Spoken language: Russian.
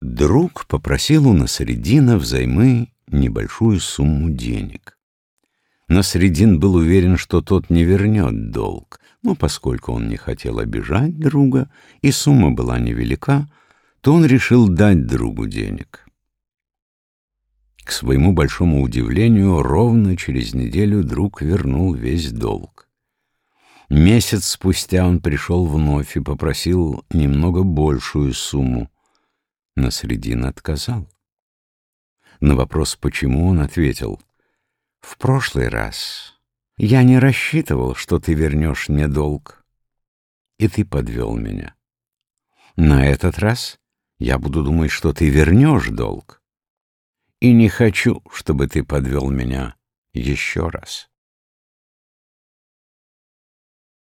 Друг попросил у Насреддина взаймы небольшую сумму денег. Насреддин был уверен, что тот не вернет долг, но поскольку он не хотел обижать друга, и сумма была невелика, то он решил дать другу денег. К своему большому удивлению, ровно через неделю друг вернул весь долг. Месяц спустя он пришел вновь и попросил немного большую сумму, Насредин отказал. На вопрос, почему, он ответил, «В прошлый раз я не рассчитывал, что ты вернешь мне долг, и ты подвел меня. На этот раз я буду думать, что ты вернешь долг, и не хочу, чтобы ты подвел меня еще раз».